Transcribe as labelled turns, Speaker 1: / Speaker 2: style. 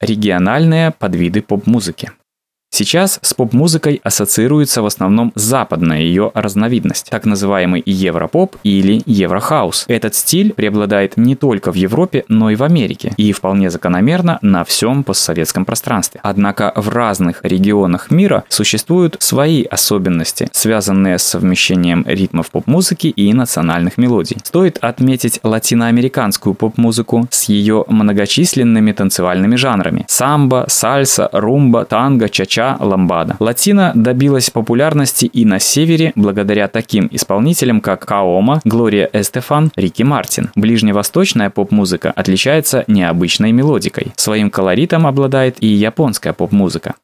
Speaker 1: Региональные подвиды поп-музыки. Сейчас с поп-музыкой ассоциируется в основном западная ее разновидность, так называемый европоп или еврохаус. Этот стиль преобладает не только в Европе, но и в Америке, и вполне закономерно на всем постсоветском пространстве. Однако в разных регионах мира существуют свои особенности, связанные с совмещением ритмов поп-музыки и национальных мелодий. Стоит отметить латиноамериканскую поп-музыку с ее многочисленными танцевальными жанрами – самбо, сальса, румба, танго, чача, ламбада. Латина добилась популярности и на севере благодаря таким исполнителям, как Каома, Глория Эстефан, Рики Мартин. Ближневосточная поп-музыка отличается необычной мелодикой. Своим колоритом обладает и японская поп-музыка.